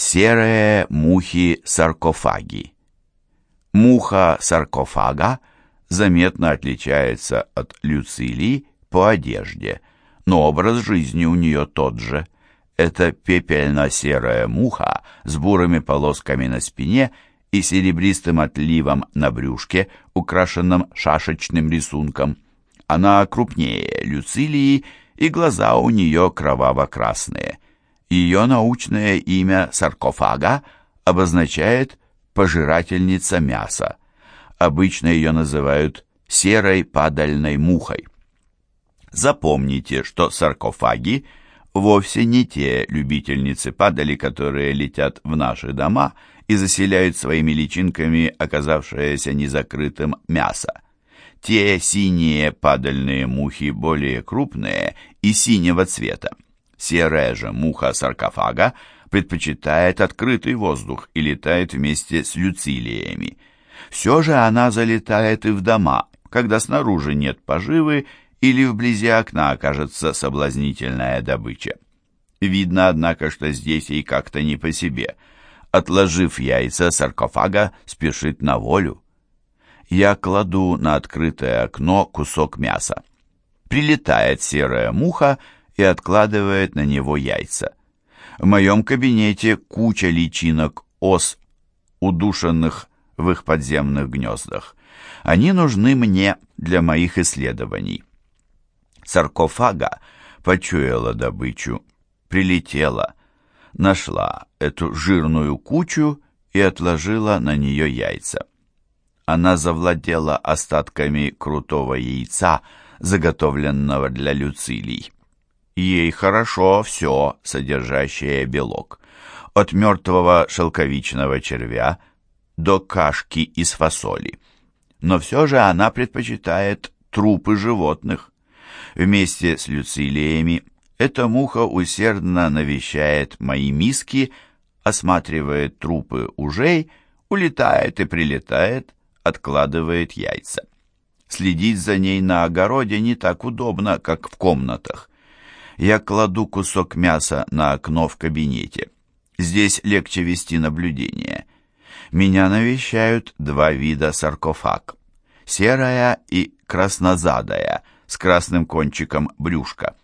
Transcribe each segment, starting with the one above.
Серые мухи-саркофаги. Муха саркофага заметно отличается от люцилии по одежде, но образ жизни у нее тот же. Это пепельно-серая муха с бурыми полосками на спине и серебристым отливом на брюшке, украшенном шашечным рисунком. Она крупнее люцилии, и глаза у нее кроваво-красные. Ее научное имя саркофага обозначает «пожирательница мяса». Обычно ее называют серой падальной мухой. Запомните, что саркофаги вовсе не те любительницы падали, которые летят в наши дома и заселяют своими личинками оказавшееся незакрытым мясо. Те синие падальные мухи более крупные и синего цвета. Серая же муха саркофага предпочитает открытый воздух и летает вместе с люцилиями. Все же она залетает и в дома, когда снаружи нет поживы или вблизи окна окажется соблазнительная добыча. Видно, однако, что здесь ей как-то не по себе. Отложив яйца, саркофага спешит на волю. Я кладу на открытое окно кусок мяса. Прилетает серая муха и откладывает на него яйца. В моем кабинете куча личинок ос, удушенных в их подземных гнездах. Они нужны мне для моих исследований. Саркофага почуяла добычу, прилетела, нашла эту жирную кучу и отложила на нее яйца. Она завладела остатками крутого яйца, заготовленного для люцилий. Ей хорошо все, содержащее белок. От мертвого шелковичного червя до кашки из фасоли. Но все же она предпочитает трупы животных. Вместе с люцилиями эта муха усердно навещает мои миски, осматривает трупы ужей, улетает и прилетает, откладывает яйца. Следить за ней на огороде не так удобно, как в комнатах. Я кладу кусок мяса на окно в кабинете. Здесь легче вести наблюдение. Меня навещают два вида саркофаг. Серая и краснозадая, с красным кончиком брюшка.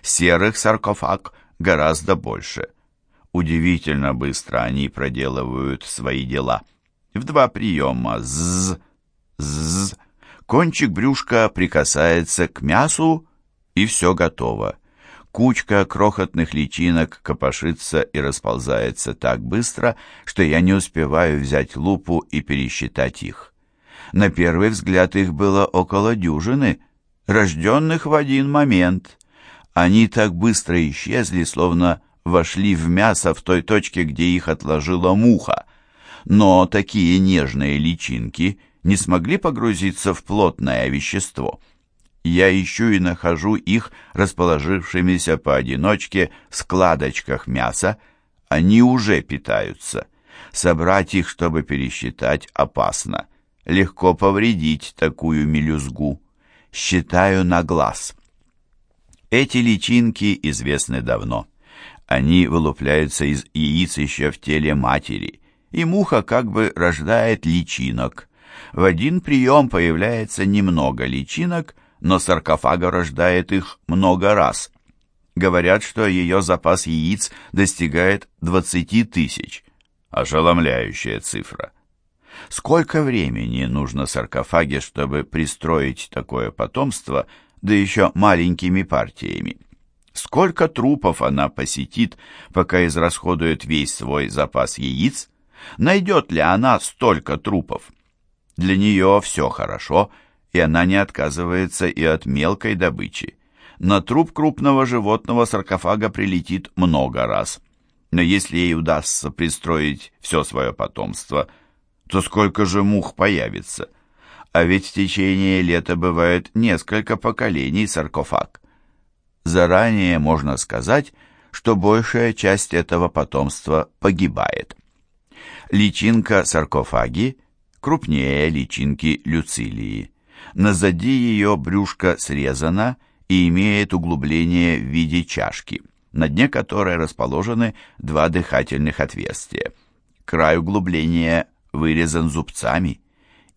Серых саркофаг гораздо больше. Удивительно быстро они проделывают свои дела. В два приема «зз», «зз». Кончик брюшка прикасается к мясу, и все готово. Кучка крохотных личинок копошится и расползается так быстро, что я не успеваю взять лупу и пересчитать их. На первый взгляд их было около дюжины, рожденных в один момент. Они так быстро исчезли, словно вошли в мясо в той точке, где их отложила муха. Но такие нежные личинки не смогли погрузиться в плотное вещество — я ищу и нахожу их расположившимися поодиночке в складочках мяса. Они уже питаются. Собрать их, чтобы пересчитать, опасно. Легко повредить такую мелюзгу. Считаю на глаз. Эти личинки известны давно. Они вылупляются из яиц еще в теле матери, и муха как бы рождает личинок. В один прием появляется немного личинок, но саркофага рождает их много раз. Говорят, что ее запас яиц достигает 20 тысяч. Ошеломляющая цифра. Сколько времени нужно саркофаге, чтобы пристроить такое потомство, да еще маленькими партиями? Сколько трупов она посетит, пока израсходует весь свой запас яиц? Найдет ли она столько трупов? Для нее все хорошо — и она не отказывается и от мелкой добычи. На труп крупного животного саркофага прилетит много раз. Но если ей удастся пристроить все свое потомство, то сколько же мух появится? А ведь в течение лета бывает несколько поколений саркофаг. Заранее можно сказать, что большая часть этого потомства погибает. Личинка саркофаги крупнее личинки люцилии. Назади ее брюшко срезано и имеет углубление в виде чашки. на дне которой расположены два дыхательных отверстия. Край углубления вырезан зубцами.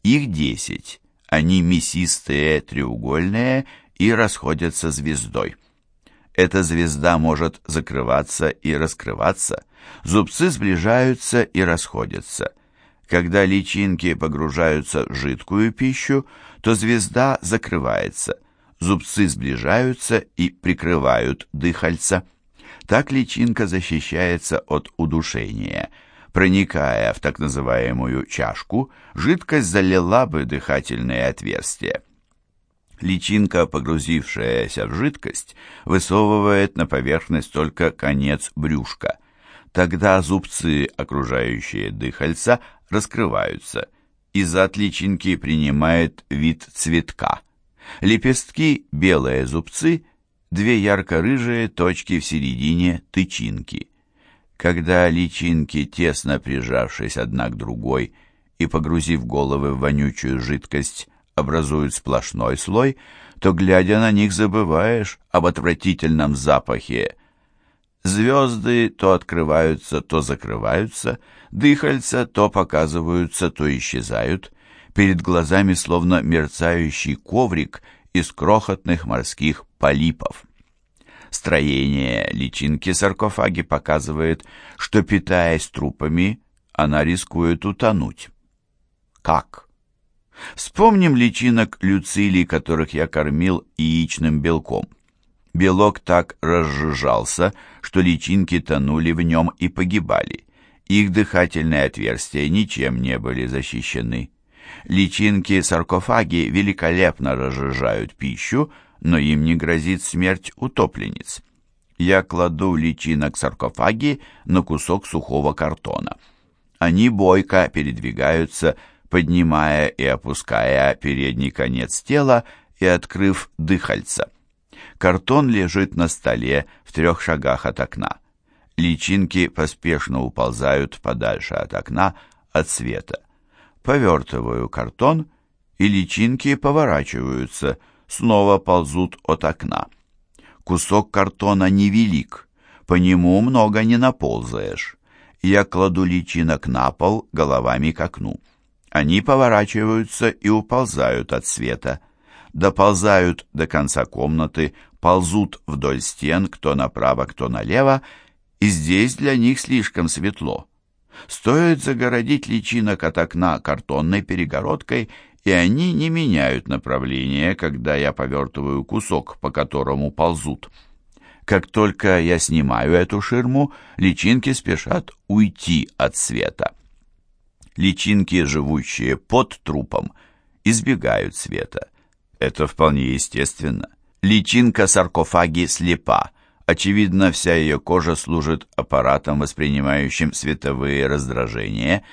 Их десять. Они мясистые, треугольные и расходятся звездой. Эта звезда может закрываться и раскрываться. Зубцы сближаются и расходятся. Когда личинки погружаются в жидкую пищу, то звезда закрывается. Зубцы сближаются и прикрывают дыхальца. Так личинка защищается от удушения. Проникая в так называемую чашку, жидкость залила бы дыхательные отверстия. Личинка, погрузившаяся в жидкость, высовывает на поверхность только конец брюшка. Тогда зубцы, окружающие дыхальца, раскрываются, и зад личинки принимает вид цветка. Лепестки – белые зубцы, две ярко-рыжие точки в середине тычинки. Когда личинки, тесно прижавшись одна к другой и погрузив головы в вонючую жидкость, образуют сплошной слой, то, глядя на них, забываешь об отвратительном запахе. Звезды то открываются, то закрываются, дыхальца то показываются, то исчезают. Перед глазами словно мерцающий коврик из крохотных морских полипов. Строение личинки саркофаги показывает, что, питаясь трупами, она рискует утонуть. Как? Вспомним личинок люцилий, которых я кормил яичным белком. Белок так разжижался, что личинки тонули в нем и погибали. Их дыхательные отверстия ничем не были защищены. Личинки-саркофаги великолепно разжижают пищу, но им не грозит смерть утопленниц. Я кладу личинок саркофаги на кусок сухого картона. Они бойко передвигаются поднимая и опуская передний конец тела и открыв дыхальца. Картон лежит на столе в трех шагах от окна. Личинки поспешно уползают подальше от окна, от света. Повертываю картон, и личинки поворачиваются, снова ползут от окна. Кусок картона невелик, по нему много не наползаешь. Я кладу личинок на пол головами к окну. Они поворачиваются и уползают от света, доползают до конца комнаты, ползут вдоль стен, кто направо, кто налево, и здесь для них слишком светло. Стоит загородить личинок от окна картонной перегородкой, и они не меняют направление, когда я повертываю кусок, по которому ползут. Как только я снимаю эту ширму, личинки спешат уйти от света личинки, живущие под трупом, избегают света. Это вполне естественно. Личинка саркофаги слепа. Очевидно, вся ее кожа служит аппаратом, воспринимающим световые раздражения,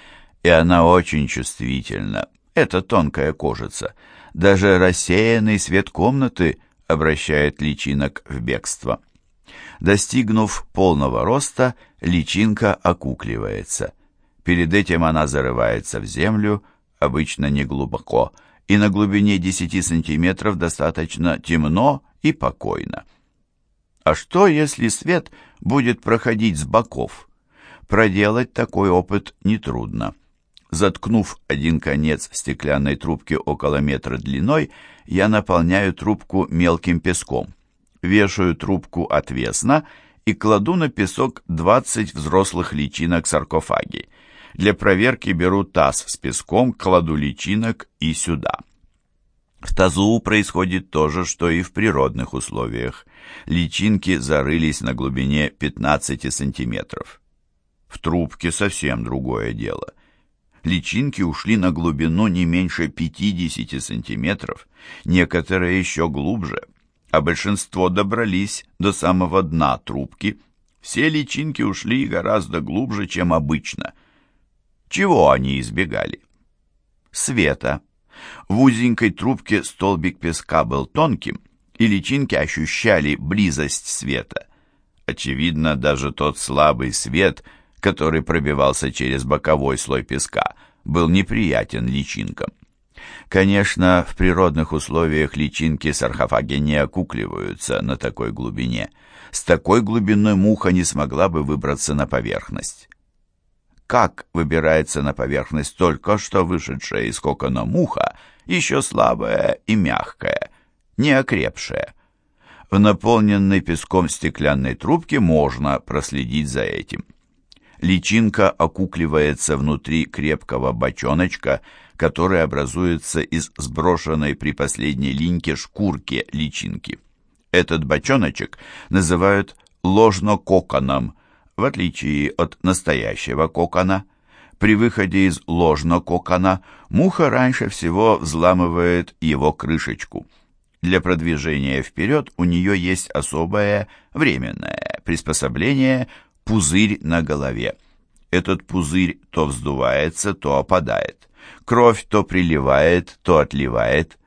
и она очень чувствительна. Это тонкая кожица. Даже рассеянный свет комнаты обращает личинок в бегство. Достигнув полного роста, личинка окукливается. Перед этим она зарывается в землю, обычно неглубоко, и на глубине 10 сантиметров достаточно темно и покойно. А что, если свет будет проходить с боков? Проделать такой опыт нетрудно. Заткнув один конец стеклянной трубки около метра длиной, я наполняю трубку мелким песком. Вешаю трубку отвесно и кладу на песок 20 взрослых личинок саркофаги. Для проверки беру таз с песком, кладу личинок и сюда. В тазу происходит то же, что и в природных условиях. Личинки зарылись на глубине 15 сантиметров. В трубке совсем другое дело. Личинки ушли на глубину не меньше 50 сантиметров, некоторые еще глубже, а большинство добрались до самого дна трубки. Все личинки ушли гораздо глубже, чем обычно – чего они избегали? Света. В узенькой трубке столбик песка был тонким, и личинки ощущали близость света. Очевидно, даже тот слабый свет, который пробивался через боковой слой песка, был неприятен личинкам. Конечно, в природных условиях личинки саркофаги не окукливаются на такой глубине. С такой глубиной муха не смогла бы выбраться на поверхность. Как выбирается на поверхность только что вышедшая из кокона муха, еще слабая и мягкая, не окрепшая? В наполненной песком стеклянной трубке можно проследить за этим. Личинка окукливается внутри крепкого бочоночка, который образуется из сброшенной при последней линьке шкурки личинки. Этот бочоночек называют ложнококоном, в отличие от настоящего кокона. При выходе из ложнококона муха раньше всего взламывает его крышечку. Для продвижения вперед у нее есть особое временное приспособление – пузырь на голове. Этот пузырь то вздувается, то опадает. Кровь то приливает, то отливает.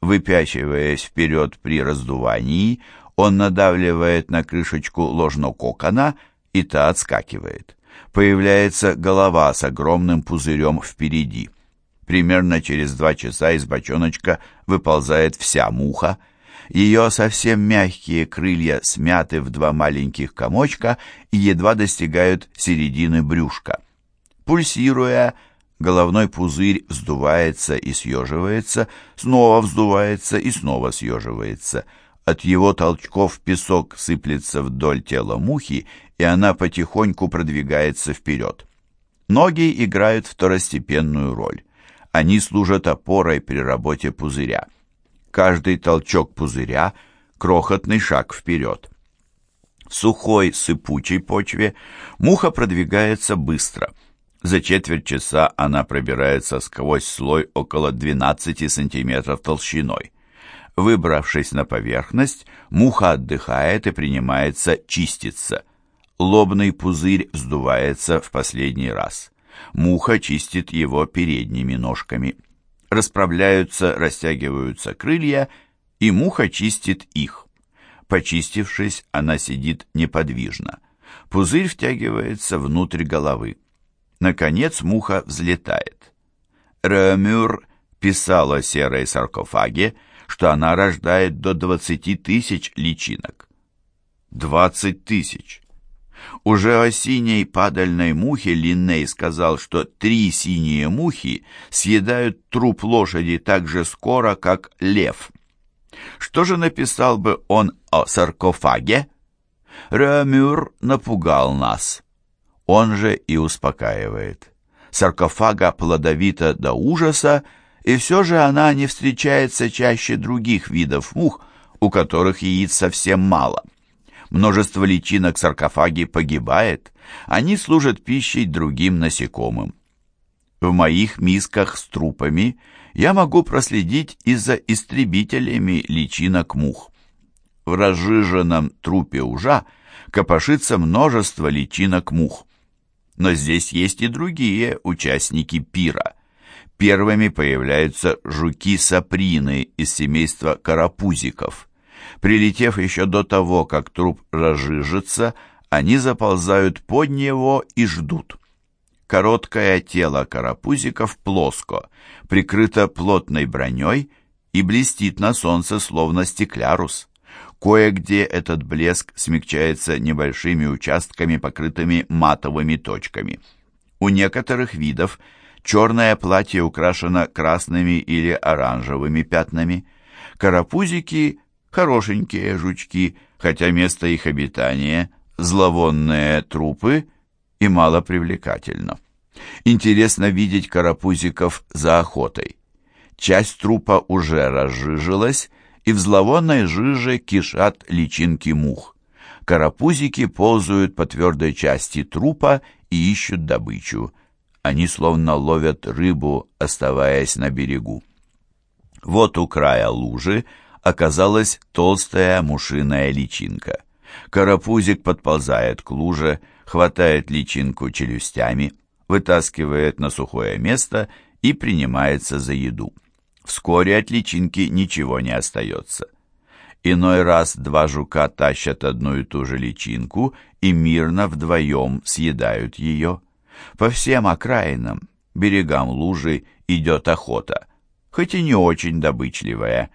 Выпячиваясь вперед при раздувании, он надавливает на крышечку ложнококона, и та отскакивает. Появляется голова с огромным пузырем впереди. Примерно через два часа из бочоночка выползает вся муха, ее совсем мягкие крылья смяты в два маленьких комочка и едва достигают середины брюшка. Пульсируя, головной пузырь вздувается и съеживается, снова вздувается и снова съеживается. От его толчков песок сыплется вдоль тела мухи, и она потихоньку продвигается вперед. Ноги играют второстепенную роль. Они служат опорой при работе пузыря. Каждый толчок пузыря — крохотный шаг вперед. В сухой, сыпучей почве муха продвигается быстро. За четверть часа она пробирается сквозь слой около 12 сантиметров толщиной. Выбравшись на поверхность, муха отдыхает и принимается чиститься. Лобный пузырь вздувается в последний раз. Муха чистит его передними ножками расправляются, растягиваются крылья, и муха чистит их. Почистившись, она сидит неподвижно. Пузырь втягивается внутрь головы. Наконец муха взлетает. Ремюр писал о серой саркофаге, что она рождает до 20 тысяч личинок. 20 тысяч! Уже о синей падальной мухе Линней сказал, что три синие мухи съедают труп лошади так же скоро, как лев. Что же написал бы он о саркофаге? Ремюр напугал нас. Он же и успокаивает. Саркофага плодовита до ужаса, и все же она не встречается чаще других видов мух, у которых яиц совсем мало. Множество личинок саркофаги погибает, они служат пищей другим насекомым. В моих мисках с трупами я могу проследить и за истребителями личинок мух. В разжиженном трупе ужа копошится множество личинок мух. Но здесь есть и другие участники пира. Первыми появляются жуки-саприны из семейства карапузиков. Прилетев еще до того, как труп разжижится, они заползают под него и ждут. Короткое тело карапузиков плоско, прикрыто плотной броней и блестит на солнце, словно стеклярус. Кое-где этот блеск смягчается небольшими участками, покрытыми матовыми точками. У некоторых видов черное платье украшено красными или оранжевыми пятнами. Карапузики хорошенькие жучки, хотя место их обитания – зловонные трупы и мало привлекательно. Интересно видеть карапузиков за охотой. Часть трупа уже разжижилась, и в зловонной жиже кишат личинки мух. Карапузики ползают по твердой части трупа и ищут добычу. Они словно ловят рыбу, оставаясь на берегу. Вот у края лужи оказалась толстая мушиная личинка. Карапузик подползает к луже, хватает личинку челюстями, вытаскивает на сухое место и принимается за еду. Вскоре от личинки ничего не остается. Иной раз два жука тащат одну и ту же личинку и мирно вдвоем съедают ее. По всем окраинам, берегам лужи идет охота. хоть и не очень добычливая.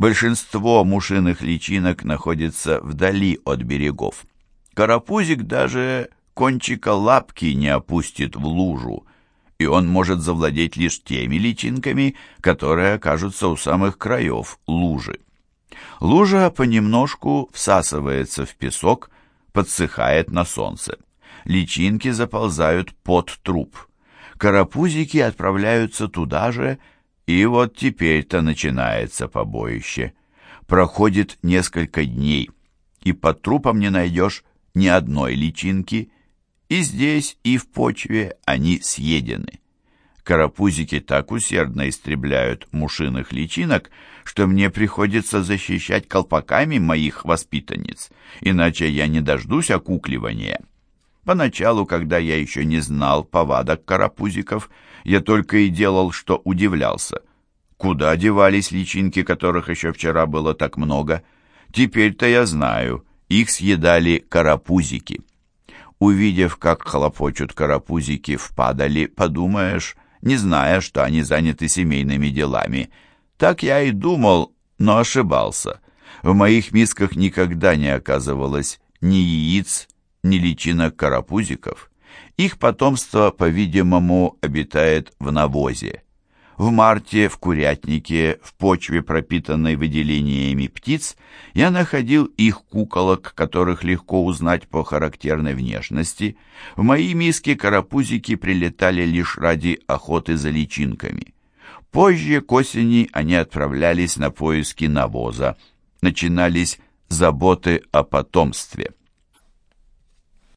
Большинство мушиных личинок находится вдали от берегов. Карапузик даже кончика лапки не опустит в лужу, и он может завладеть лишь теми личинками, которые окажутся у самых краев лужи. Лужа понемножку всасывается в песок, подсыхает на солнце. Личинки заползают под труп. Карапузики отправляются туда же, и вот теперь-то начинается побоище. Проходит несколько дней, и под трупом не найдешь ни одной личинки, и здесь, и в почве они съедены. Карапузики так усердно истребляют мушиных личинок, что мне приходится защищать колпаками моих воспитанниц, иначе я не дождусь окукливания. Поначалу, когда я еще не знал повадок карапузиков, я только и делал, что удивлялся. Куда девались личинки, которых еще вчера было так много? Теперь-то я знаю, их съедали карапузики. Увидев, как хлопочут карапузики в падали, подумаешь, не зная, что они заняты семейными делами. Так я и думал, но ошибался. В моих мисках никогда не оказывалось ни яиц, ни личинок карапузиков. Их потомство, по-видимому, обитает в навозе. В марте в курятнике, в почве, пропитанной выделениями птиц, я находил их куколок, которых легко узнать по характерной внешности. В мои миски карапузики прилетали лишь ради охоты за личинками. Позже, к осени, они отправлялись на поиски навоза. Начинались заботы о потомстве.